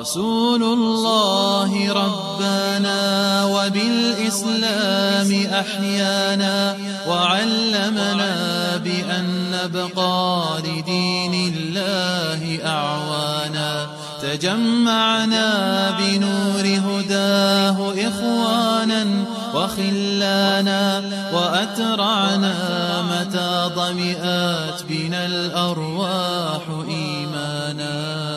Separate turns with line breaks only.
رسول الله ربنا وبالإسلام أحيانا وعلمنا بأن نبقى لدين الله أعوانا. تجمعنا بنور هداه إخوانا وخلانا وأترعنا متى ضمئات بنا الأرواح إيمانا.